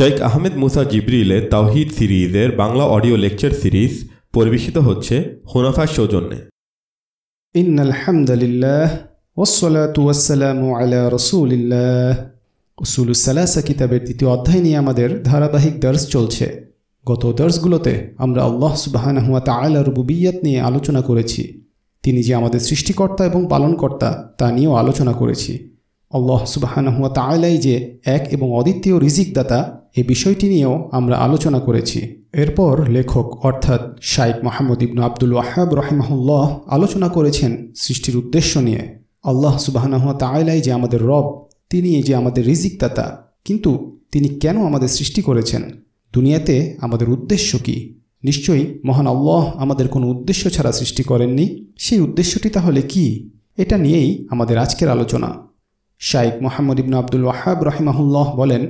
শেখ আহমেদ মুসা জিবরিলে তাওহিদ সিরিজের Bangla audio lecture series পরিবেশিত হচ্ছে হুনাফার সৌজন্যে। ইন আলা কিতাবের তৃতীয় অধ্যায় নিয়ে আমাদের ধারাবাহিক দর্শ চলছে। গত দর্শগুলোতে আমরা আল্লাহ সুবাহানহুয়া তালা রুবুবিয়াত নিয়ে আলোচনা করেছি। তিনি যে আমাদের সৃষ্টিকর্তা এবং পালনকর্তা তা নিয়েও আলোচনা করেছি। আল্লাহ সুবাহানহুয়া তাআলাই যে এক এবং অদ্বিতীয় রিজিকদাতা এই বিষয়টি নিয়েও আমরা আলোচনা করেছি। এরপর লেখক অর্থাৎ শাইক মোহাম্মদ ইবনু আব্দুল ওয়াহাব রহিমাহুল্লাহ আলোচনা করেছেন সৃষ্টির উদ্দেশ্য নিয়ে। আল্লাহ সুবাহানহুয়া তাআলাই যে আমাদের রব, তিনি যে আমাদের রিজিকদাতা, কিন্তু তিনি কেন আমাদের সৃষ্টি করেছেন? দুনিয়াতে আমাদের উদ্দেশ্য কি? নিশ্চয়ই মহান আল্লাহ আমাদের কোনো উদ্দেশ্য ছাড়া সৃষ্টি করেননি। সেই উদ্দেশ্যটি তাহলে কি? এটা নিয়েই আমাদের আজকের আলোচনা। শাইক মোহাম্মদ ইবনু আব্দুল ওয়াহাব রহিমাহুল্লাহ বলেন,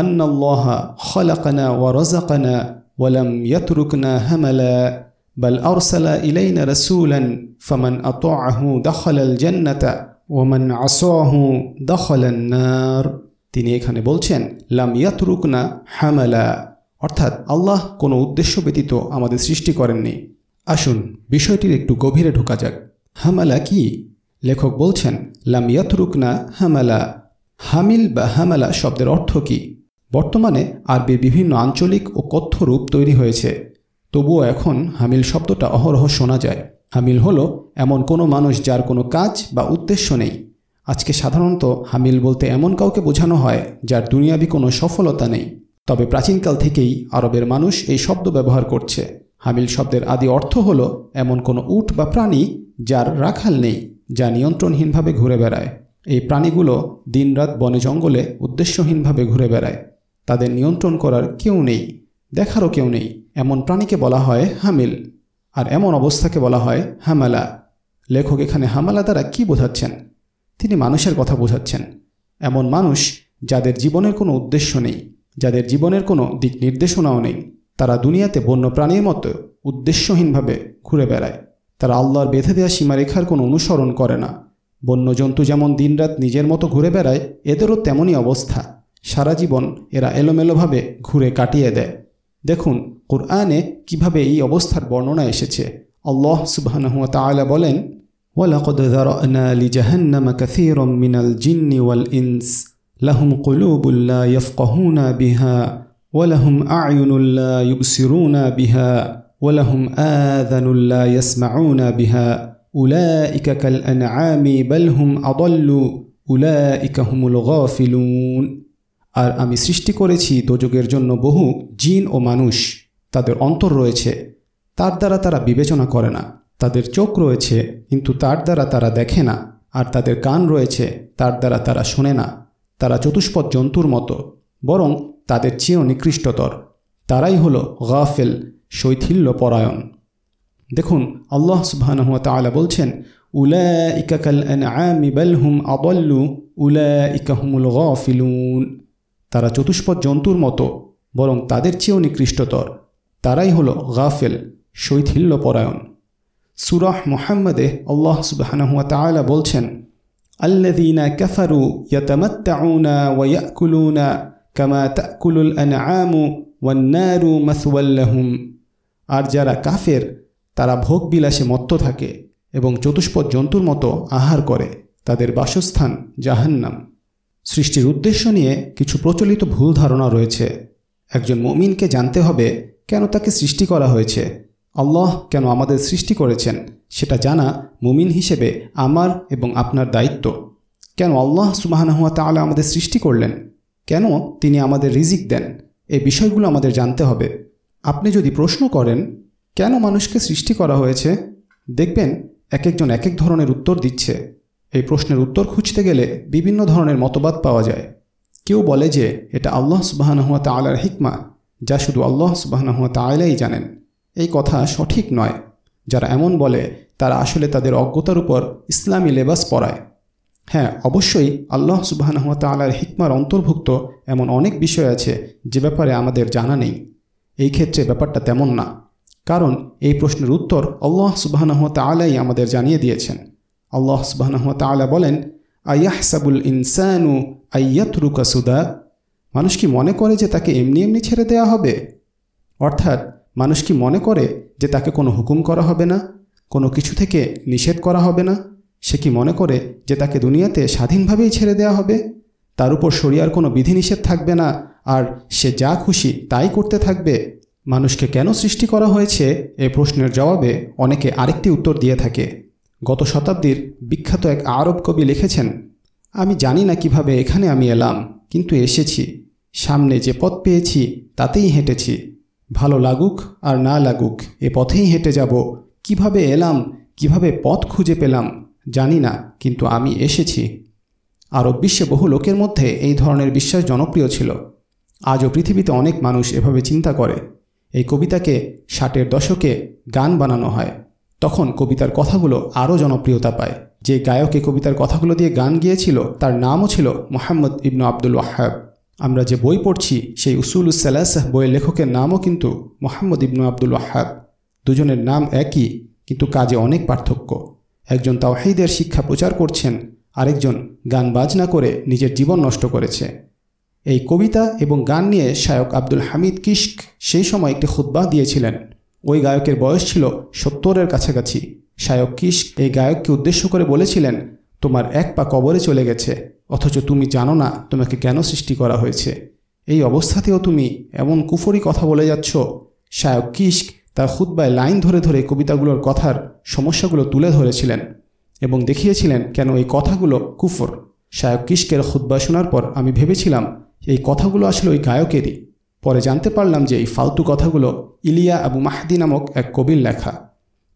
আন্নাল্লাহ খলাকানা ওয়া রজাকানা ওয়ালাম ইয়াতরুকনা হামালা, বাল আরসালা ইলাইনা রাসূলান ফামান আতাআহু দাখালাল জান্নাতা ওমান আসাহু দখলান নার। তিনি এখানে বলছেন, লাম ইয়াতরুকনা হামালা। অর্থাৎ আল্লাহ কোনো উদ্দেশ্য ব্যতীত আমাদের সৃষ্টি করেননি। আসুন, বিষয়টির একটু গভীরে ঢোকা যাক। হামালা কি? লেখক বলছেন, লাম ইয়াতরুকনা হামালা। হামিল বা হামালা শব্দের অর্থ কি? বর্তমানে আরবির বিভিন্ন আঞ্চলিক ও কথ্য রূপ তৈরি হয়েছে। তবুও এখন হামিল শব্দটা অহরহ শোনা যায়। হামিল হলো এমন কোনো মানুষ যার কোনো কাজ বা উদ্দেশ্য নেই। আজকে সাধারণত হামিল বলতে এমন কাউকে বোঝানো হয় যার দুনিয়াবি কোনো সফলতা নেই। তবে প্রাচীনকাল থেকেই আরবের মানুষ এই শব্দ ব্যবহার করছে। হামিল শব্দের আদি অর্থ হলো এমন কোনো উট বা প্রাণী যার রাখাল নেই। যা নিয়ন্ত্রণহীনভাবে ঘুরে বেড়ায়। এই প্রাণীগুলো দিনরাত বনে জঙ্গলে উদ্দেশ্যহীনভাবে ঘুরে বেড়ায়। তাদের নিয়ন্ত্রণ করার কেউ নেই, দেখারও কেউ নেই। এমন প্রাণীকে বলা হয় হামিল, আর এমন অবস্থাকে বলা হয় হামালা। লেখক এখানে হামালা দ্বারা কি বোঝাচ্ছেন? তিনি মানুষের কথা বোঝাচ্ছেন। এমন মানুষ যাদের জীবনের কোনো উদ্দেশ্য নেই, যাদের জীবনের কোনো দিক নির্দেশনাও নেই। তারা দুনিয়াতে বন্য প্রাণীর মতো উদ্দেশ্যহীনভাবে ঘুরে বেড়ায়। তারা আল্লাহর বেঁধে দেওয়া সীমারেখার কোনো অনুসরণ করে না। বন্য জন্তু যেমন দিনরাত নিজের মতো ঘুরে বেড়ায়, এদেরও তেমনই অবস্থা। সারা জীবন এরা এলোমেলোভাবে ঘুরে কাটিয়ে দেয়। দেখুন, কোরআনে কীভাবে এই অবস্থার বর্ণনা এসেছে। আল্লাহ তাআলা বলেন ইউবসিরুনা আযানুল লা ইয়াসমাউনা বিহা উলাইকা কাল আনআমি বাল হুম আদাল্লু উলাইকা হুমুল গাফিলুন আর আমি সৃষ্টি করেছি দোজগের জন্য বহু জিন ও মানুষ। তাদের অন্তর রয়েছে। তার দ্বারা তারা বিবেচনা করে না। তাদের চোখ রয়েছে, কিন্তু তার দ্বারা তারা দেখে না। আর তাদের কান রয়েছে, তার দ্বারা তারা শোনে না। তারা চতুষ্পদ জন্তুর মতো, বরং তাদের চেয়েও নিকৃষ্টতর। তারাই হলো গাফেল শৈথিল্য পরায়ণ দেখুন, আল্লাহ সুবহানাহুয়া তাআলা বলছেন উলা ইকাকাল আনআমি বাল হুম আদাল্লু উলা ইকাহুমুল গাফিলুন। তারা চতুষ্পদ জন্তুর মতো, বরং তাদের চেয়েও নিকৃষ্টতর। তারাই হল গাফেল শৈথিল্য পরায়ণ সুরাহ মোহাম্মদে আল্লাহ সুবাহানহুয়া তাআলা বলছেন, আল্লাযীনা কাফারু ইয়াতামাত্তাউনা ওয়া ইয়াকুলুনা কামা তাকুলুল আনআমু ওয়ান নারু মাসওয়াল্লাহুম আর যারা কাফের, তারা ভোগ বিলাসে মত্ত থাকে এবং চতুষ্পদ জন্তুর মতো আহার করে, তাদের বাসস্থান জাহান্নাম। সৃষ্টির উদ্দেশ্য নিয়ে কিছু প্রচলিত ভুল ধারণা রয়েছে। একজন মমিনকে জানতে হবে, কেন তাকে সৃষ্টি করা হয়েছে? আল্লাহ কেন আমাদের সৃষ্টি করেছেন? সেটা জানা মুমিন হিসেবে আমার এবং আপনার দায়িত্ব। কেন আল্লাহ সুবাহানহুয়া তাআলা আমাদের সৃষ্টি করলেন? কেন তিনি আমাদের রিজিক দেন? এই বিষয়গুলো আমাদের জানতে হবে। আপনি যদি প্রশ্ন করেন, কেন মানুষকে সৃষ্টি করা হয়েছে, দেখবেন এক একজন এক এক ধরনের উত্তর দিচ্ছে। এই প্রশ্নের উত্তর খুঁজতে গেলে বিভিন্ন ধরনের মতবাদ পাওয়া যায়। কেউ বলে যে এটা আল্লাহ সুবাহানহুয়া তালার হিকমা, যা শুধু আল্লাহ সুবাহানহুয়া তালাই জানেন। এই কথা সঠিক নয়। যারা এমন বলে, তারা আসলে তাদের অজ্ঞতার উপর ইসলামী লেবাস পড়ায় হ্যাঁ অবশ্যই আল্লাহ সুবাহানহুয়া তালার হিকমার অন্তর্ভুক্ত এমন অনেক বিষয় আছে, যে ব্যাপারে আমাদের জানা নেই। এই ক্ষেত্রে ব্যাপারটা তেমন না। কারণ এই প্রশ্নের উত্তর আল্লাহ সুবাহানহুয়া তালাই আমাদের জানিয়ে দিয়েছেন। আল্লাহ সুবাহ তালা বলেন, আয়াহসাবুল ইনসানু আয়াতরুকা সুদা? মানুষ কি মনে করে যে তাকে এমনি এমনি ছেড়ে দেওয়া হবে? অর্থাৎ মানুষ কি মনে করে যে তাকে কোনো হুকুম করা হবে না? কোনো কিছু থেকে নিষেধ করা হবে না? সে কি মনে করে যে তাকে দুনিয়াতে স্বাধীনভাবেই ছেড়ে দেওয়া হবে? তার উপর শরিয়ার কোনো বিধিনিষেধ থাকবে না? আর সে যা খুশি তাই করতে থাকবে। মানুষকে কেন সৃষ্টি করা হয়েছে এ প্রশ্নের জবাবে অনেকে আরেকটি উত্তর দিয়ে থাকে। গত শতাব্দীর বিখ্যাত এক আরব কবি লিখেছেন, আমি জানি না কীভাবে এখানে আমি এলাম, কিন্তু এসেছি। সামনে যে পথ পেয়েছি, তাতেই হেঁটেছি। ভালো লাগুক আর না লাগুক, এ পথেই হেঁটে যাব। কীভাবে এলাম, কীভাবে পথ খুঁজে পেলাম, জানি না, কিন্তু আমি এসেছি। আরব বিশ্বে বহু লোকের মধ্যে এই ধরনের বিশ্বাস জনপ্রিয় ছিল। আজও পৃথিবীতে অনেক মানুষ এভাবে চিন্তা করে। এই কবিতাকে ষাটের দশকে গান বানানো হয়। তখন কবিতার কথাগুলো আরও জনপ্রিয়তা পায়। যে গায়ক এই কবিতার কথাগুলো দিয়ে গান গিয়েছিল, তার নামও ছিল মোহাম্মদ ইবনু আব্দুল ওয়াহাব। আমরা যে বই পড়ছি, সেই উসুলুসালাসাহ বইয়ের লেখকের নামও কিন্তু মোহাম্মদ ইবনু আব্দুল ওয়াহাব। দুজনের নাম একই, কিন্তু কাজে অনেক পার্থক্য। একজন তাওহিদের শিক্ষা প্রচার করছেন, আরেকজন গান বাজনা করে নিজের জীবন নষ্ট করেছে। এই কবিতা এবং গান নিয়ে শায়ক আব্দুল হামিদ কিস্ক সেই সময় একটি খুদ্বাহ দিয়েছিলেন। ওই গায়কের বয়স ছিল সত্তরের কাছাকাছি। শায়ক কিস্ক এই গায়ককে উদ্দেশ্য করে বলেছিলেন, তোমার এক পা কবরে চলে গেছে, অথচ তুমি জানো না তোমাকে কেন সৃষ্টি করা হয়েছে। এই অবস্থাতেও তুমি এমন কুফরি কথা বলে যাচ্ছ। শায়ক কিস্ক তার খুদ্বায় লাইন ধরে ধরে কবিতাগুলোর কথার সমস্যাগুলো তুলে ধরেছিলেন এবং দেখিয়েছিলেন কেন এই কথাগুলো কুফর। শায়ক কিস্কের খুদ্া শোনার পর আমি ভেবেছিলাম, এই কথাগুলো আসলে ওই গায়কেরই। পরে জানতে পারলাম যে এই ফালতু কথাগুলো ইলিয়া আবু মাহাদি নামক এক কবির লেখা।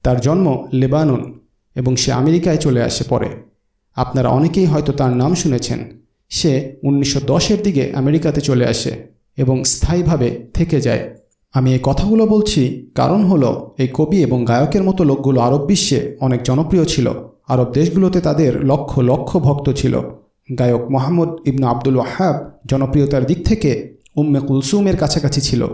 তার জন্ম লেবানন এবং সে আমেরিকায় চলে আসে পরে। আপনারা অনেকেই হয়তো তার নাম শুনেছেন। সে উনিশশো দশের দিকে আমেরিকাতে চলে আসে এবং স্থায়ীভাবে থেকে যায়। আমি এই কথাগুলো বলছি কারণ হলো, এই কবি এবং গায়কের মতো লোকগুলো আরব বিশ্বে অনেক জনপ্রিয় ছিল। আরব দেশগুলোতে তাদের লক্ষ লক্ষ ভক্ত ছিল। গায়ক মোহাম্মদ ইবনু আব্দুল ওয়াহাব জনপ্রিয়তার দিক থেকে উম্মে কুলসুমের কাছাকাছি ছিল।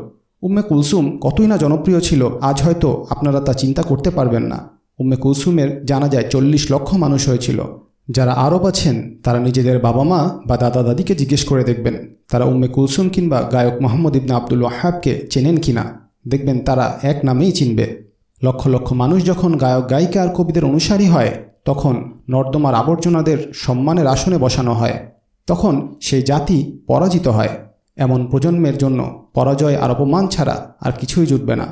উম্মে কুলসুম কতই না জনপ্রিয় ছিল, আজ হয়তো আপনারা তা চিন্তা করতে পারবেন না। উম্মে কুলসুমের জানা যায় চল্লিশ লক্ষ মানুষ হয়েছিল। যারা আরব আছেন তারা নিজেদের বাবা মা বা দাদা দাদিকে জিজ্ঞেস করে দেখবেন, তারা উম্মে কুলসুম কিংবা গায়ক মোহাম্মদ ইবনা আব্দুল ওয়াহাবকে চেনেন কিনা। দেখবেন তারা এক নামেই চিনবে। লক্ষ লক্ষ মানুষ যখন গায়ক গায়িকা আর কবিদের অনুসারী হয় তখন নর্দমার আবর্জনাদের সম্মানের আসনে বসানো হয়। তখন সেই জাতি পরাজিত হয়। এমন প্রজন্মের জন্য পরাজয় আর অপমান ছাড়া আর কিছুই জুটবে না।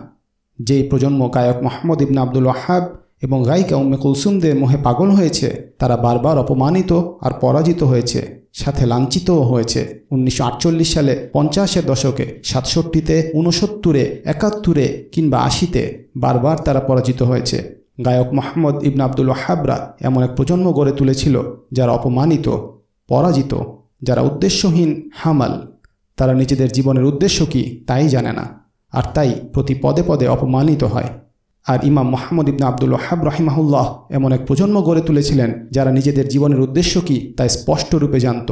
যেই প্রজন্ম গায়ক মোহাম্মদ ইবনা আব্দুল ওয়াহাব এবং গায়িকা উম্মে কুলসুমদের মোহে পাগল হয়েছে, তারা বারবার অপমানিত আর পরাজিত হয়েছে, সাথে লাঞ্ছিতও হয়েছে। উনিশশো আটচল্লিশ সালে পঞ্চাশের দশকে সাতষট্টিতে, ঊনসত্তরে, একাত্তরে কিংবা আশিতে বারবার তারা পরাজিত হয়েছে। গায়ক মোহাম্মদ ইবন আব্দুল ওয়াহাবরা এমন এক প্রজন্ম গড়ে তুলেছিল যারা অপমানিত, পরাজিত, যারা উদ্দেশ্যহীন, হামাল। তারা নিজেদের জীবনের উদ্দেশ্য কি তাই জানে না, আর তাই প্রতি পদে পদে অপমানিত হয়। আর ইমাম মোহাম্মদ ইবনা আব্দুল ওহাব রহিমাহুল্লাহ এমন এক প্রজন্ম গড়ে তুলেছিলেন যারা নিজেদের জীবনের উদ্দেশ্য কি তাই স্পষ্টরূপে জানত।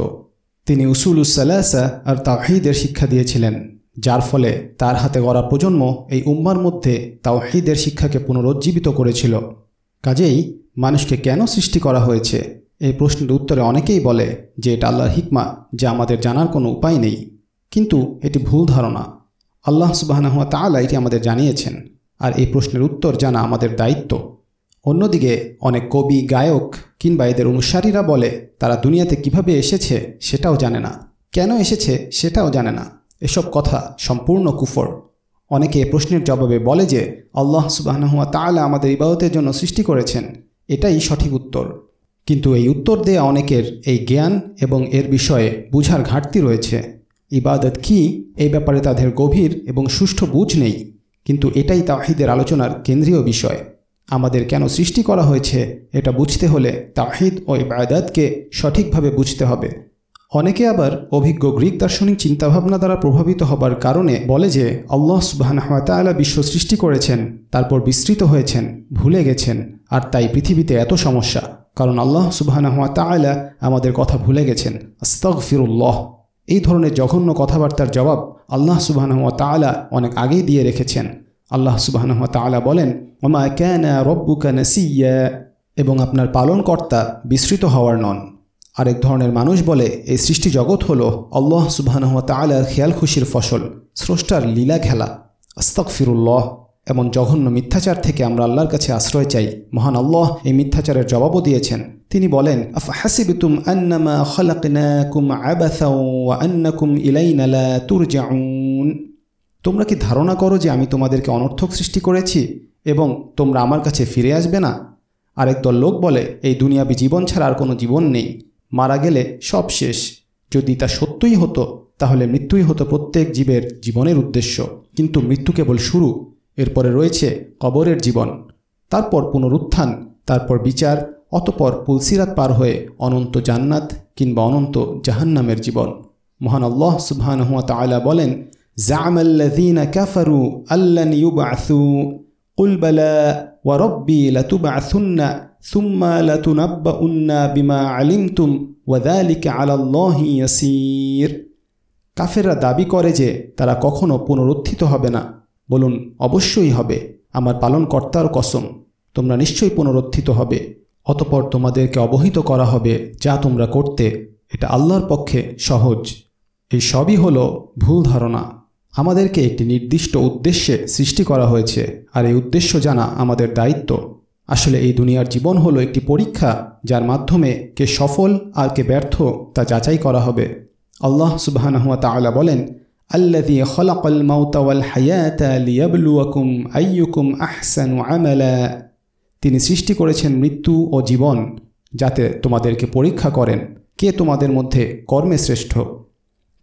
তিনি উসুলুসাল্লাসা আর তাওহিদের শিক্ষা দিয়েছিলেন। যার ফলে তার হাতে গড়া প্রজন্ম এই উম্মার মধ্যে তাওহিদের শিক্ষাকে পুনরুজ্জীবিত করেছিল। কাজেই মানুষকে কেন সৃষ্টি করা হয়েছে? এই প্রশ্নের উত্তরে অনেকেই বলে যে এটা আল্লাহর হিকমা, যা আমাদের জানার কোনো উপায় নেই। কিন্তু এটি ভুল ধারণা। আল্লাহ সুবাহানহুয়া তালা এটি আমাদের জানিয়েছেন, আর এই প্রশ্নের উত্তর জানা আমাদের দায়িত্ব। অন্যদিকে অনেক কবি, গায়ক কিংবা এদের অনুসারীরা বলে, তারা দুনিয়াতে কীভাবে এসেছে সেটাও জানে না। কেন এসেছে সেটাও জানে না। এসব কথা সম্পূর্ণ কুফর। অনেকে প্রশ্নের জবাবে বলে যে, আল্লাহ সুবাহনুয়া তালা আমাদের ইবাদতের জন্য সৃষ্টি করেছেন, এটাই সঠিক উত্তর। কিন্তু এই উত্তর দেয়া অনেকের এই জ্ঞান এবং এর বিষয়ে বুঝার ঘাটতি রয়েছে। ইবাদত কি? এই ব্যাপারে তাদের গভীর এবং সুষ্ঠু বুঝ নেই। কিন্তু এটাই তাহিদের আলোচনার কেন্দ্রীয় বিষয়। আমাদের কেন সৃষ্টি করা হয়েছে, এটা বুঝতে হলে তাহিদ ও ইবাদতকে সঠিকভাবে বুঝতে হবে। অনেকে আবার অভিজ্ঞ গ্রিক দার্শনিক চিন্তাভাবনা দ্বারা প্রভাবিত হবার কারণে বলে যে, আল্লাহ সুবাহানহাতালা বিশ্ব সৃষ্টি করেছেন, তারপর বিস্তৃত হয়েছেন, ভুলে গেছেন, আর তাই পৃথিবীতে এত সমস্যা। কারণ আল্লাহ সুবাহানহাতালা আমাদের কথা ভুলে গেছেন। আস্তক ফিরুল্লাহ এই ধরনের জঘন্য কথাবার্তার জবাব আল্লাহ সুবাহানহুয়া তালা অনেক আগেই দিয়ে রেখেছেন। আল্লাহ সুবাহানহুয়া তালা বলেন ওমা ক্যানা রব্বুকা নাসিয়া এবং আপনার পালনকর্তা বিস্মৃত হওয়ার নন। আরেক ধরনের মানুষ বলে, এই সৃষ্টি জগৎ হলো আল্লাহ সুবাহানহুয়া তালার খেয়াল খুশির ফসল, স্রষ্টার লীলা খেলা। আস্তক ফিরুল্লাহ এমন জঘন্য মিথ্যাচার থেকে আমরা আল্লাহর কাছে আশ্রয় চাই। মহান আল্লাহ এই মিথ্যাচারের জবাবও দিয়েছেন। তিনি বলেন তোমরা কি ধারণা করো যে আমি তোমাদেরকে অনর্থক সৃষ্টি করেছি এবং তোমরা আমার কাছে ফিরে আসবে না? আরেক দল লোক বলে, এই দুনিয়াবি জীবন ছাড়া আর কোনো জীবন নেই। মারা গেলে সব শেষ। যদি তা সত্যই হতো, তাহলে মৃত্যুই হতো প্রত্যেক জীবের জীবনের উদ্দেশ্য। কিন্তু মৃত্যু কেবল শুরু, এরপরে রয়েছে কবরের জীবন। তারপর পুনরুত্থান, তারপর বিচার, অতপর পুলসিরাত পার হয়ে অনন্ত জান্নাত কিংবা অনন্ত জাহান্নামের জীবন। মহান আল্লাহ সুবহানহুয়া তাআলা বলেন জামাল্লাযীনা কাফারু আল্লান ওয়া সুম্মা লাতুনাব্বাউন্না বিমা আলিমতুম ওয়া যালিকা আলাল্লাহি ইয়াসীর কাফেররা দাবি করে যে তারা কখনো পুনরুত্থিত হবে না। বলুন, অবশ্যই হবে। আমার পালনকর্তার কসম, তোমরা নিশ্চয়ই পুনরুত্থিত হবে। অতপর তোমাদেরকে অবহিত করা হবে যা তোমরা করতে। এটা আল্লাহর পক্ষে সহজ। এই সবই হলো ভুল ধারণা। আমাদেরকে একটি নির্দিষ্ট উদ্দেশ্যে সৃষ্টি করা হয়েছে। আর এই উদ্দেশ্য জানা আমাদের দায়িত্ব। আসলে এই দুনিয়ার জীবন হলো একটি পরীক্ষা, যার মাধ্যমে কে সফল আর কে ব্যর্থ তা যাচাই করা হবে। আল্লাহ সুবাহানহুয়া তাআলা বলেন তিনি সৃষ্টি করেছেন মৃত্যু ও জীবন, যাতে তোমাদেরকে পরীক্ষা করেন কে তোমাদের মধ্যে কর্মে শ্রেষ্ঠ।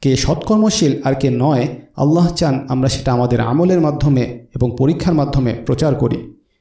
কে সৎকর্মশীল আর কে নয়, আল্লাহ চান আমরা সেটা আমাদের আমলের মাধ্যমে এবং পরীক্ষার মাধ্যমে প্রচার করি।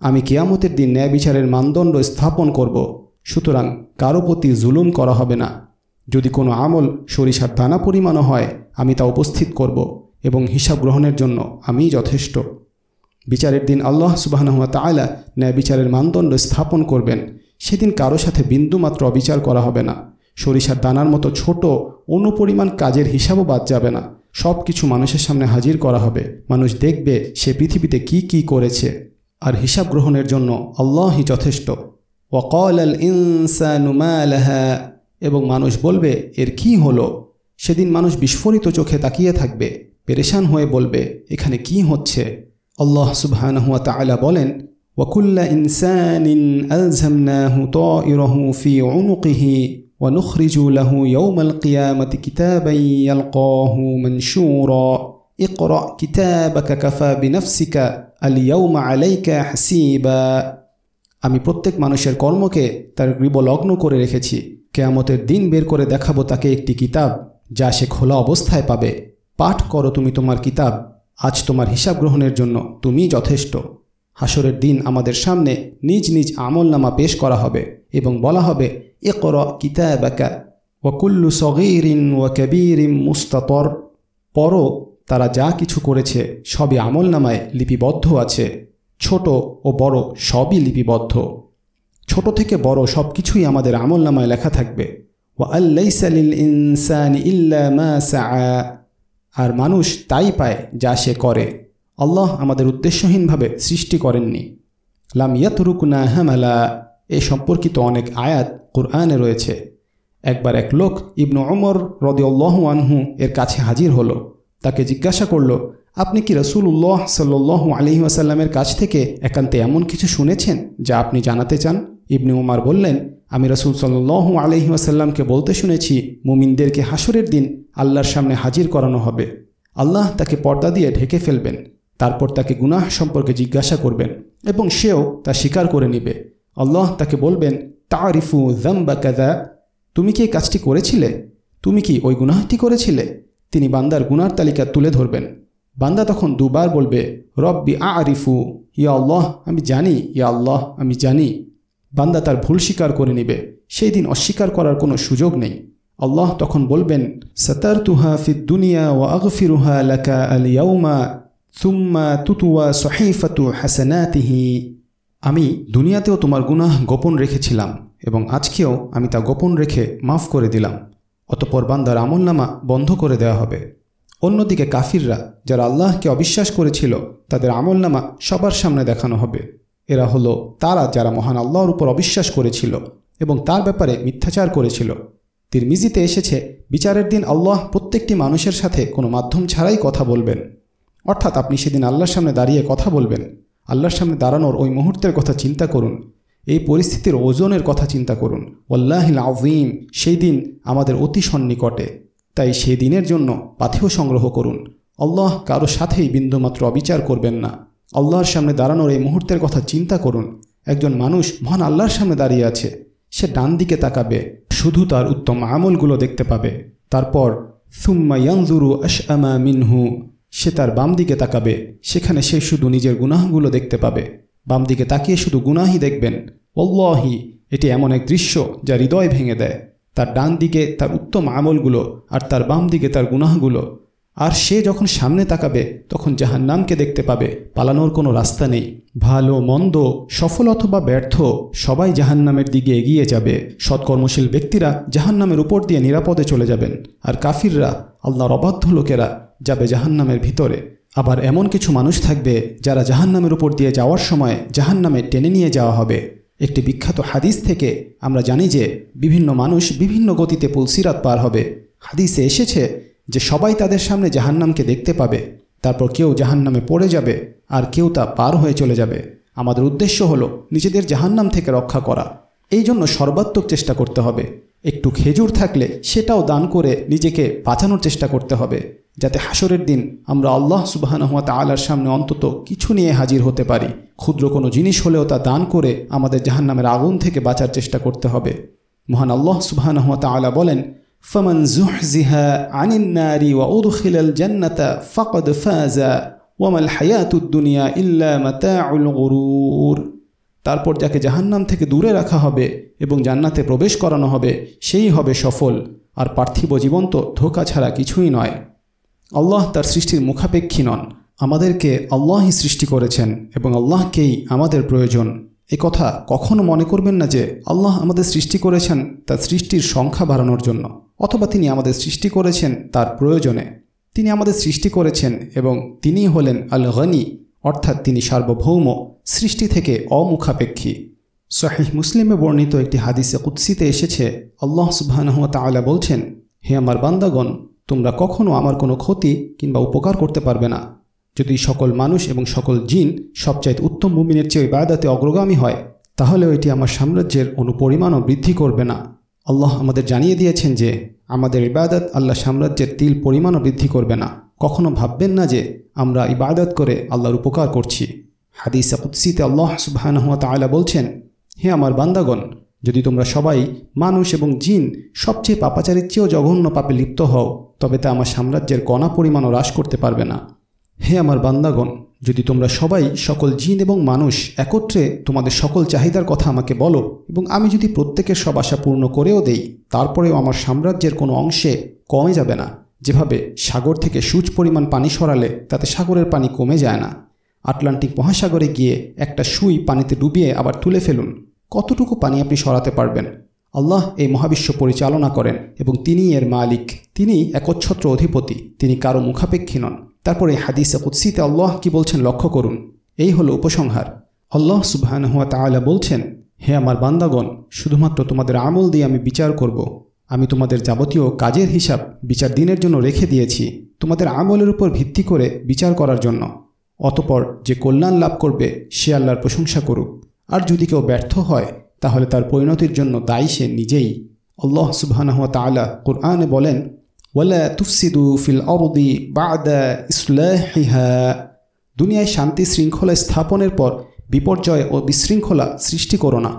আমি কিয়ামতের দিন ন্যায় বিচারের মানদণ্ড স্থাপন করব, সুতরাং কারও প্রতি জুলুম করা হবে না। যদি কোনো আমল সরিষার দানা পরিমাণও হয়, আমি তা উপস্থিত করব এবং হিসাব গ্রহণের জন্য আমিই যথেষ্ট। বিচারের দিন আল্লাহ সুবাহনহুয়া তালা ন্যায় বিচারের মানদণ্ড স্থাপন করবেন। সেদিন কারও সাথে বিন্দুমাত্র অবিচার করা হবে না। সরিষার দানার মতো ছোট, অনুপরিমাণ কাজের হিসাবও বাদ যাবে না। সব কিছু মানুষের সামনে হাজির করা হবে। মানুষ দেখবে সে পৃথিবীতে কি কি করেছে। আর হিসাব গ্রহণের জন্য আল্লাহই যথেষ্ট ওয়াকল আল ইনসানুমালাহা এবং মানুষ বলবে এর কি হলো সেদিন মানুষ বিস্ফোরিত চোখে তাকিয়ে থাকবে পেরেশান হয়ে বলবে এখানে কি হচ্ছে আল্লাহ সুবহানাহুয়া তাআলা বলেন ওয়াকুল্লা ইনসানিন আলজামনাহু তাইরাহু ফি উনুকিহি ونخرج له يوم القيامة كتابا يلقاه منشورا اقرأ كتابك كفى بنفسك আলিয়াউমা আলাইকা হাসিবা। আমি প্রত্যেক মানুষের কর্মকে তার গৃবলগ্ন করে রেখেছি। কেয়ামতের দিন বের করে দেখাবো তাকে একটি কিতাব, যা সে খোলা অবস্থায় পাবে। পাঠ করো তুমি তোমার কিতাব, আজ তোমার হিসাব গ্রহণের জন্য তুমি যথেষ্ট। হাসরের দিন আমাদের সামনে নিজ নিজ আমল নামা পেশ করা হবে এবং বলা হবে এ কর কিতাবাকা ওয়াকুল্লু সগিরিন ওয়া কবিরিম মুস্তাতর। পর তারা যা কিছু করেছে সবই আমল নামায় লিপিবদ্ধ আছে। ছোট ও বড় সবই লিপিবদ্ধ। ছোট থেকে বড় সব কিছুই আমাদের আমল নামায় লেখা থাকবে। আর মানুষ তাই পায় যা সে করে। আল্লাহ আমাদের উদ্দেশ্যহীনভাবে সৃষ্টি করেননি। লাম ইয়াতরুকুনা হামালা। এ সম্পর্কিত অনেক আয়াত কোরআনে রয়েছে। একবার এক লোক ইবনু অমর রদিউল্লাহু আনহু এর কাছে হাজির হলো। তাকে জিজ্ঞাসা করল, আপনি কি রসুল্লাহ সাল্লু আলহি আসাল্লামের কাছ থেকে একান্তে এমন কিছু শুনেছেন যা আপনি জানাতে চান? ইবনে উমার বললেন, আমি রসুল সাল্লু আলহি আসাল্লামকে বলতে শুনেছি, মুমিনদেরকে হাসরের দিন আল্লাহর সামনে হাজির করানো হবে। আল্লাহ তাকে পর্দা দিয়ে ঢেকে ফেলবেন, তারপর তাকে গুনাহ সম্পর্কে জিজ্ঞাসা করবেন এবং সেও তা স্বীকার করে নিবে। আল্লাহ তাকে বলবেন, তারিফু জাম্বা কাদা তুমি কি এই কাজটি করেছিলে? তুমি কি ওই গুনাহটি করেছিলে? তিনি বান্দার গুনার তালিকা তুলে ধরবেন। বান্দা তখন দুবার বলবে, রব্বি আরিফু, ইয়া আল্লাহ, আমি জানি, ইয়া আল্লাহ, আমি জানি। বান্দা তার ভুল স্বীকার করে নিবে। সেই দিন অস্বীকার করার কোনো সুযোগ নেই। আল্লাহ তখন বলবেন সতার তুহা ফিদ দুনিয়া ও আগফিরুহা লাকা আল ইয়াউমা সুম্মা তুতুয়া সহিফাতু হাসানাতিহি। আমি দুনিয়াতেও তোমার গুনাহ গোপন রেখেছিলাম এবং আজকেও আমি তা গোপন রেখে মাফ করে দিলাম। অতপর বান্দার আমলনামা বন্ধ করে দেওয়া হবে। অন্যদিকে কাফিররা, যারা আল্লাহকে অবিশ্বাস করেছিল, তাদের আমলনামা সবার সামনে দেখানো হবে। এরা হলো তারা যারা মহান আল্লাহর উপর অবিশ্বাস করেছিল এবং তার ব্যাপারে মিথ্যাচার করেছিল। তিরমিজিতে এসেছে, বিচারের দিন আল্লাহ প্রত্যেকটি মানুষের সাথে কোনো মাধ্যম ছাড়াই কথা বলবেন। অর্থাৎ আপনি সেদিন আল্লাহর সামনে দাঁড়িয়ে কথা বলবেন। আল্লাহর সামনে দাঁড়ানোর ওই মুহূর্তের কথা চিন্তা করুন। এই পরিস্থিতির ওজনের কথা চিন্তা করুন। ওল্লাহিল আউজিম সেই দিন আমাদের অতি সন্নিকটে। তাই সেই দিনের জন্য পাথেয় সংগ্রহ করুন। আল্লাহ কারও সাথেই বিন্দুমাত্র অবিচার করবেন না। আল্লাহর সামনে দাঁড়ানোর এই মুহূর্তের কথা চিন্তা করুন। একজন মানুষ মহান আল্লাহর সামনে দাঁড়িয়ে আছে। সে ডান দিকে তাকাবে, শুধু তার উত্তম আমলগুলো দেখতে পাবে। তারপর, সুম্মা আশ আমা মিনহু সে তার বাম দিকে তাকাবে, সেখানে সে শুধু নিজের গুনাহগুলো দেখতে পাবে। বাম দিকে তাকিয়ে শুধু গুনাহি দেখবেন। অল্লাহি এটি এমন এক দৃশ্য যা হৃদয় ভেঙে দেয়। তার ডান দিকে তার উত্তম আমলগুলো আর তার বাম দিকে তার গুনাহগুলো। আর সে যখন সামনে তাকাবে, তখন জাহান্নামকে দেখতে পাবে। পালানোর কোনো রাস্তা নেই। ভালো, মন্দ, সফল অথবা ব্যর্থ, সবাই জাহান্নামের দিকে এগিয়ে যাবে। সৎকর্মশীল ব্যক্তিরা জাহান্নামের উপর দিয়ে নিরাপদে চলে যাবেন। আর কাফিররা, আল্লাহর অবাধ্য লোকেরা, যাবে জাহান্নামের ভিতরে। আবার এমন কিছু মানুষ থাকবে যারা জাহান্নামের উপর দিয়ে যাওয়ার সময় জাহান্নামে টেনে নিয়ে যাওয়া হবে। একটি বিখ্যাত হাদিস থেকে আমরা জানি যে বিভিন্ন মানুষ বিভিন্ন গতিতে পুলসিরাত পার হবে। হাদিসে এসেছে যে সবাই তাদের সামনে জাহান্নামকে দেখতে পাবে। তারপর কেউ জাহান্নামে পড়ে যাবে আর কেউ তা পার হয়ে চলে যাবে। আমাদের উদ্দেশ্য হলো নিজেদের জাহান্নাম থেকে রক্ষা করা। এই জন্য সর্বাত্মক চেষ্টা করতে হবে। একটু খেজুর থাকলে সেটাও দান করে নিজেকে বাঁচানোর চেষ্টা করতে হবে। যাতে হাসরের দিন আমরা আল্লাহ সুবাহানহাত আলার সামনে অন্তত কিছু নিয়ে হাজির হতে পারি। ক্ষুদ্র কোনো জিনিস হলেও তা দান করে আমাদের জাহান্নামের আগুন থেকে বাঁচার চেষ্টা করতে হবে। মহান আল্লাহ সুবাহানহাত আলা বলেন, ফমন জুহিহা আনিন্নারি ওয়া উদুখিলাল জান্নাতা ফকদ ফাজা ওয়ামাল হায়াতুদ্দুনিয়া ইল্লা মাতাউল গরুর। তারপর যাকে জাহান্নাম থেকে দূরে রাখা হবে এবং জান্নাতে প্রবেশ করানো হবে, সেই হবে সফল। আর পার্থিব জীবন তো ধোকা ছাড়া কিছুই নয়। আল্লাহ তার সৃষ্টির মুখাপেক্ষী নন। আমাদেরকে আল্লাহই সৃষ্টি করেছেন এবং আল্লাহকেই আমাদের প্রয়োজন। এ কথা কখনো মনে করবেন না যে আল্লাহ আমাদের সৃষ্টি করেছেন তার সৃষ্টির সংখ্যা বাড়ানোর জন্য, অথবা তিনি আমাদের সৃষ্টি করেছেন তার প্রয়োজনে। তিনি আমাদের সৃষ্টি করেছেন এবং তিনি হলেন আল গনি অর্থাৎ তিনি সার্বভৌম, সৃষ্টি থেকে অমুখাপেক্ষী। শাহিহ মুসলিমে বর্ণিত একটি হাদিসে কুৎসিতে এসেছে, আল্লাহ সুবাহানহুয়া তালা বলছেন, হে আমার বান্দাগণ তোমরা কখনও আমার কোনো ক্ষতি কিংবা উপকার করতে পারবে না। যদি সকল মানুষ এবং সকল জিন সবচাইতে উত্তম মুমিনের চেয়ে বায়দাতে অগ্রগামী হয়, তাহলে এটি আমার সাম্রাজ্যের অনুপরিমাণও বৃদ্ধি করবে না। আল্লাহ আমাদের জানিয়ে দিয়েছেন যে, আমাদের ইবাদত আল্লাহ সাম্রাজ্যের তিল পরিমাণও বৃদ্ধি করবে না। কখনো ভাববেন না যে, আমরা ইবাদত করে আল্লাহর উপকার করছি। হাদিস কুৎসিতে আল্লাহ সুবাহানহুয়া তালা বলছেন, হে আমার বান্দাগণ, যদি তোমরা সবাই মানুষ এবং জিন সবচেয়ে পাপাচারের চেয়েও জঘন্য পাপে লিপ্ত হও তবে তা আমার সাম্রাজ্যের কণা পরিমাণও হ্রাস করতে পারবে না। হে আমার বান্দাগণ, যদি তোমরা সবাই সকল জিন এবং মানুষ একত্রে তোমাদের সকল চাহিদার কথা আমাকে বলো এবং আমি যদি প্রত্যেকের সব আশা পূর্ণ করেও দেই, তারপরেও আমার সাম্রাজ্যের কোনো অংশে কমে যাবে না। যেভাবে সাগর থেকে সূচ পরিমাণ পানি সরালে তাতে সাগরের পানি কমে যায় না। আটলান্টিক মহাসাগরে গিয়ে একটা সুই পানিতে ডুবিয়ে আবার তুলে ফেলুন। কতটুকু পানি আপনি সরাতে পারবেন? আল্লাহ এই মহাবিশ্ব পরিচালনা করেন এবং তিনি এর মালিক। তিনি একচ্ছত্র অধিপতি। তিনি কারও মুখাপেক্ষী নন। তারপরে হাদিসে কুৎসিতে আল্লাহ কি বলছেন লক্ষ্য করুন। এই হলো উপসংহার। আল্লাহ সুবাহানহুয়া তালা বলছেন, হে আমার বান্দাগণ, শুধুমাত্র তোমাদের আমল দিয়ে আমি বিচার করব। আমি তোমাদের যাবতীয় কাজের হিসাব বিচার দিনের জন্য রেখে দিয়েছি, তোমাদের আমলের উপর ভিত্তি করে বিচার করার জন্য। অতপর যে কল্যাণ লাভ করবে, সে আল্লাহর প্রশংসা করুক। আর যদি কেউ ব্যর্থ হয় তাহলে তার পরিণতির জন্য দায়ী সে নিজেই। আল্লাহ সুবাহ তালা কোরআনে বলেন, ওয়ালা তুফসিদু ফিল অরদি বাদা ইসলাহিহা। দুনিয়ায় শান্তি শৃঙ্খলা স্থাপনের পর বিপর্যয় ও বিশৃঙ্খলা সৃষ্টি করো না।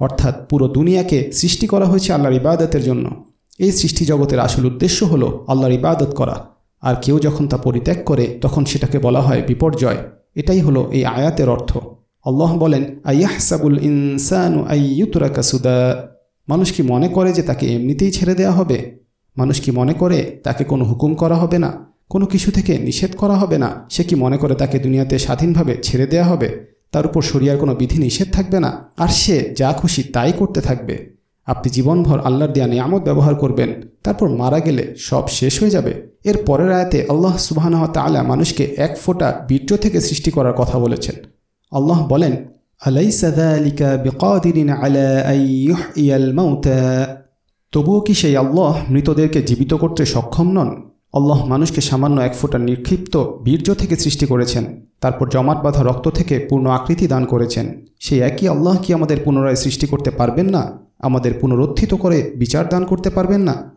অর্থাৎ পুরো দুনিয়াকে সৃষ্টি করা হয়েছে আল্লাহর ইবাদতের জন্য। এই সৃষ্টি জগতের আসল উদ্দেশ্য হল আল্লাহর ইবাদত করা। আর কেউ যখন তা পরিত্যাগ করে, তখন সেটাকে বলা হয় বিপর্যয়। এটাই হলো এই আয়াতের অর্থ। আল্লাহ বলেন আইয়াহসাবুল ইনসানু আইয়ুতরা কাসুদা মানুষ কি মনে করে যে তাকে এমনিতেই ছেড়ে দেওয়া হবে? মানুষ কি মনে করে তাকে কোনো হুকুম করা হবে না? কোনো কিছু থেকে নিষেধ করা হবে না? সে কি মনে করে তাকে দুনিয়াতে স্বাধীনভাবে ছেড়ে দেয়া হবে? তার উপর শরিয়ার কোনো বিধি নিষেধ থাকবে না? আর সে যা খুশি তাই করতে থাকবে। আপনি জীবনভর আল্লাহর দেয়া নিয়ামত ব্যবহার করবেন, তারপর মারা গেলে সব শেষ হয়ে যাবে। এর পরের আয়াতে আল্লাহ সুবাহ তালা মানুষকে এক ফোঁটা বীর্য থেকে সৃষ্টি করার কথা বলেছেন। আল্লাহ বলেন তবুও কি সেই আল্লাহ মৃতদেরকে জীবিত করতে সক্ষম নন? আল্লাহ মানুষকে সামান্য এক ফোঁটা নিক্ষিপ্ত বীর্য থেকে সৃষ্টি করেছেন, তারপর জমাট বাঁধা রক্ত থেকে পূর্ণ আকৃতি দান করেছেন। সেই একই আল্লাহ কি আমাদের পুনরায় সৃষ্টি করতে পারবেন না? আমাদের পুনরুত্থিত করে বিচার দান করতে পারবেন না?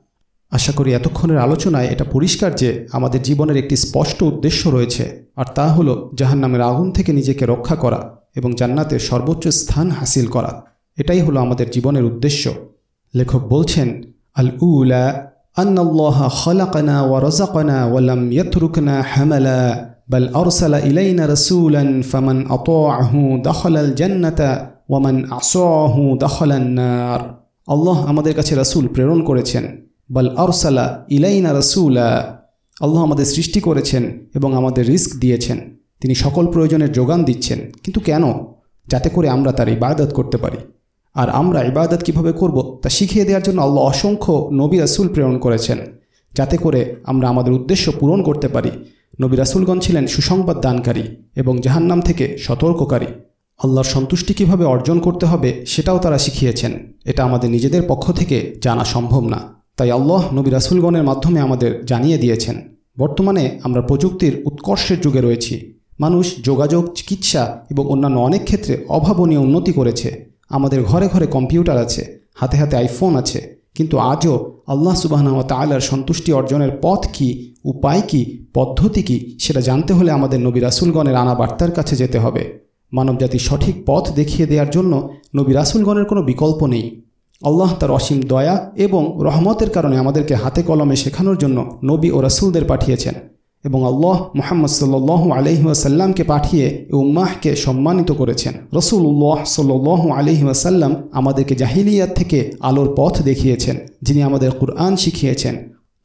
আশা করি এতক্ষণের আলোচনায় এটা পরিষ্কার যে আমাদের জীবনের একটি স্পষ্ট উদ্দেশ্য রয়েছে, আর তা হলো জাহান্নামের আগুন থেকে নিজেকে রক্ষা করা এবং জান্নাতের সর্বোচ্চ স্থান হাসিল করা। এটাই হলো আমাদের জীবনের উদ্দেশ্য। লেখক বলছেন আল উলা আন্নাল্লাহ খলাকানা ওয়া রাযাকানা ওয়া লাম ইয়াতরুকনা হামালা, বাল আরসালা ইলাইনা রাসূলান ফামান আতাআহু দাখালাল জান্নাতা ওয়া মান আসাহু দাখালান নার। আল্লাহ আমাদের কাছে রাসূল প্রেরণ করেছেন। বল আরসালা ইলাইনা রাসূলা। আল্লাহ আমাদের সৃষ্টি করেছেন এবং আমাদের রিস্ক দিয়েছেন। তিনি সকল প্রয়োজনের যোগান দিচ্ছেন। কিন্তু কেন? যাতে করে আমরা তার ইবাদত করতে পারি। আর আমরা ইবাদত কীভাবে করব তা শিখিয়ে দেওয়ার জন্য আল্লাহ অসংখ্য নবী রাসুল প্রেরণ করেছেন। যাতে করে আমরা আমাদের উদ্দেশ্য পূরণ করতে পারি। নবী রাসুলগণ ছিলেন সুসংবাদ দানকারী এবং জাহান্নাম থেকে সতর্ককারী। আল্লাহর সন্তুষ্টি কীভাবে অর্জন করতে হবে সেটাও তারা শিখিয়েছেন। এটা আমাদের নিজেদের পক্ষ থেকে জানা সম্ভব না। তাই আল্লাহ নবী রাসুলগণের মাধ্যমে আমাদের জানিয়ে দিয়েছেন, বর্তমানে আমরা প্রযুক্তির উৎকর্ষের যুগে রয়েছি। মানুষ যোগাযোগ, চিকিৎসা এবং অন্যান্য অনেক ক্ষেত্রে অভাবনীয় উন্নতি করেছে। আমাদের ঘরে ঘরে কম্পিউটার আছে, হাতে হাতে আইফোন আছে, কিন্তু আজও আল্লাহ সুবাহন তালার সন্তুষ্টি অর্জনের পথ কি, উপায় কি, পদ্ধতি কি, সেটা জানতে হলে আমাদের নবী রাসুলগণের আনা বার্তার কাছে যেতে হবে। মানবজাতি সঠিক পথ দেখিয়ে দেওয়ার জন্য নবী রাসুলগণের কোনো বিকল্প নেই। আল্লাহ তার অসীম দয়া এবং রহমতের কারণে আমাদেরকে হাতে কলমে শেখানোর জন্য নবী ও রাসুলদের পাঠিয়েছেন এবং আল্লাহ মোহাম্মদ সাল্লাহ আলহি ওয়াসাল্লামকে পাঠিয়ে উম্মাহকে সম্মানিত করেছেন। রসুল্লাহ সাল্লাহ আলহি ওয়াসাল্লাম আমাদেরকে জাহিলিয়াত থেকে আলোর পথ দেখিয়েছেন, যিনি আমাদের কুরআন শিখিয়েছেন।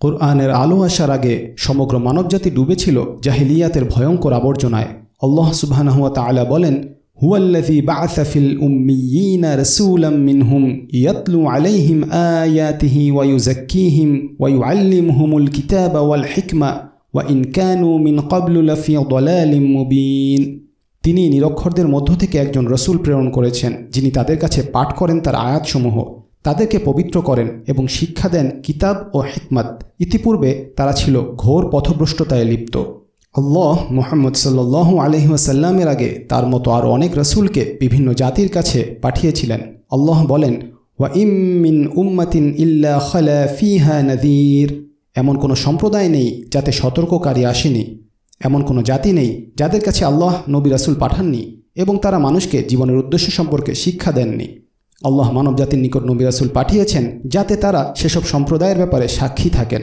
কোরআনের আলো আসার আগে সমগ্র মানবজাতি ডুবেছিল জাহিলিয়াতের ভয়ঙ্কর আবর্জনায়। আল্লাহ সুবহানাহুয়া তাআলা বলেন هو الذي بعث في الأميين رسولا منهم يتلو عليهم آياته ويزكيهم ويعلمهم الكتاب والحكمة وإن كانوا من قبل لفي ضلال مبين তিনি নিরক্ষরদের মধ্য থেকে একজন রসুল প্রেরণ করেছেন যিনি তাদের কাছে পাঠ করেন তার আয়াতসমূহ তাদেরকে পবিত্র করেন এবং শিক্ষা দেন কিতাব ও হিকমত ইতিপূর্বে তারা ছিল ঘোর পথভ্রষ্টতায় লিপ্ত আল্লাহ মোহাম্মদ সাল্লাহ আলহিহাসাল্লামের আগে তার মতো আরও অনেক রসুলকে বিভিন্ন জাতির কাছে পাঠিয়েছিলেন। আল্লাহ বলেন, ওয়া ইমিন উম্মাতিন ইল্লা খালা নদীর এমন কোনো সম্প্রদায় নেই যাতে সতর্ককারী আসেনি। এমন কোনো জাতি নেই যাদের কাছে আল্লাহ নবী রাসুল পাঠাননি এবং তারা মানুষকে জীবনের উদ্দেশ্য সম্পর্কে শিক্ষা দেননি। আল্লাহ মানব জাতির নিকট নবী রাসুল পাঠিয়েছেন যাতে তারা সেসব সম্প্রদায়ের ব্যাপারে সাক্ষী থাকেন।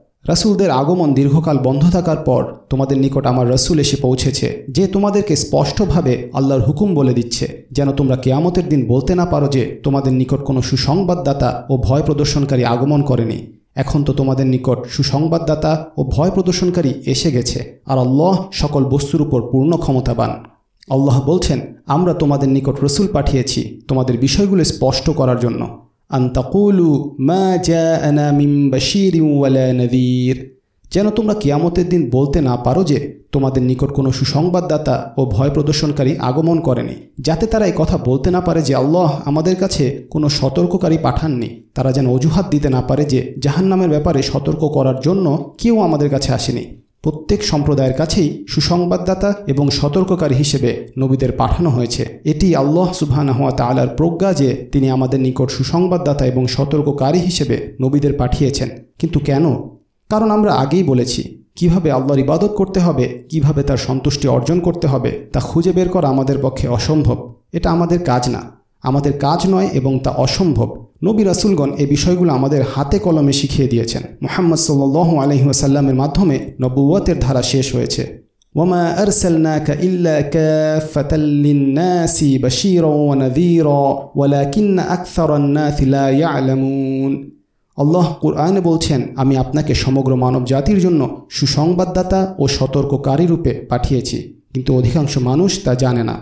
রাসুলদের আগমন দীর্ঘকাল বন্ধ থাকার পর তোমাদের নিকট আমার রসুল এসে পৌঁছেছে, যে তোমাদেরকে স্পষ্টভাবে আল্লাহর হুকুম বলে দিচ্ছে, যেন তোমরা কেয়ামতের দিন বলতে না পারো যে তোমাদের নিকট কোনো সুসংবাদদাতা ও ভয় প্রদর্শনকারী আগমন করেনি। এখন তো তোমাদের নিকট সুসংবাদদাতা ও ভয় প্রদর্শনকারী এসে গেছে, আর আল্লাহ সকল বস্তুর উপর পূর্ণ ক্ষমতাবান। আল্লাহ বলছেন, আমরা তোমাদের নিকট রসুল পাঠিয়েছি তোমাদের বিষয়গুলো স্পষ্ট করার জন্য। আন্তাকুলু মা জা আনা মিম বাশির ওয়ালা নদীর যেন তোমরা কিয়ামতের দিন বলতে না পারো যে তোমাদের নিকট কোনো সুসংবাদদাতা ও ভয় প্রদর্শনকারী আগমন করেনি, যাতে তারা এই কথা বলতে না পারে যে আল্লাহ আমাদের কাছে কোনো সতর্ককারী পাঠাননি। তারা যেন অজুহাত দিতে না পারে যে জাহান্নামের ব্যাপারে সতর্ক করার জন্য কেউ আমাদের কাছে আসেনি। প্রত্যেক সম্প্রদায়ের কাছেই সুসংবাদদাতা এবং সতর্ককারী হিসেবে নবীদের পাঠানো হয়েছে। এটি আল্লাহ সুবহানাহুয়া তালার প্রজ্ঞা যে তিনি আমাদের নিকট সুসংবাদদাতা এবং সতর্ককারী হিসেবে নবীদের পাঠিয়েছেন। কিন্তু কেন? কারণ আমরা আগেই বলেছি, কীভাবে আল্লাহর ইবাদত করতে হবে, কীভাবে তার সন্তুষ্টি অর্জন করতে হবে, তা খুঁজে বের করা আমাদের পক্ষে অসম্ভব। এটা আমাদের কাজ না। আমাদের কাজ নয় এবং তা অসম্ভব। নবী রাসুলগণ এই বিষয়গুলো আমাদের হাতে কলমে শিখিয়ে দিয়েছেন মোহাম্মদ সাল্লাহ আলহিহাসাল্লামের মাধ্যমে নবুয়তের ধারা শেষ হয়েছে ওমা أرسلناك إلا كافة للناس بشيرا ونذيرا ولكن أكثر الناس لا يعلمون আল্লাহ কুরআনে বলছেন আমি আপনাকে সমগ্র মানব জাতির জন্য সুসংবাদদাতা ও সতর্ককারী রূপে পাঠিয়েছি কিন্তু অধিকাংশ মানুষ তা জানে না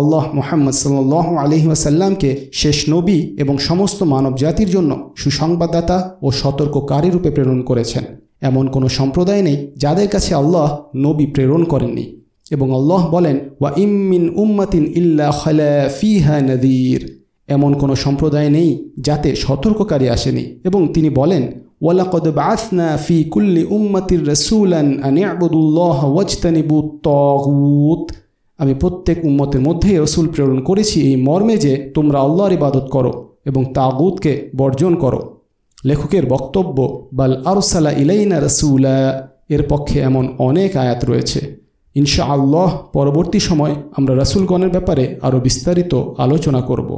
আল্লাহ মোহাম্মদ সাল্লাহ আলহি ওয়াসাল্লামকে শেষ নবী এবং সমস্ত মানব জাতির জন্য সুসংবাদদাতা ও সতর্ককারী রূপে প্রেরণ করেছেন। এমন কোনো সম্প্রদায় নেই যাদের কাছে আল্লাহ নবী প্রেরণ করেননি এবং আল্লাহ বলেন, ওয়া ইম্মিন উম্মাতিন ইল্লা ফিহা নদীর। এমন কোনো সম্প্রদায় নেই যাতে সতর্ককারী আসেনি এবং তিনি বলেন, ওয়ালাকদ ফি কুল্লি উম্মাতির রসুলান তগুত। আমি প্রত্যেক উম্মতের মধ্যেই রসুল প্রেরণ করেছি এই মর্মে যে তোমরা আল্লাহর ইবাদত করো এবং তাগুদকে বর্জন করো। লেখকের বক্তব্য, বাল আরসালা ইলাইনা রসুলা এর পক্ষে এমন অনেক আয়াত রয়েছে। ইনশা আল্লাহ পরবর্তী সময় আমরা রসুলগণের ব্যাপারে আরও বিস্তারিত আলোচনা করব।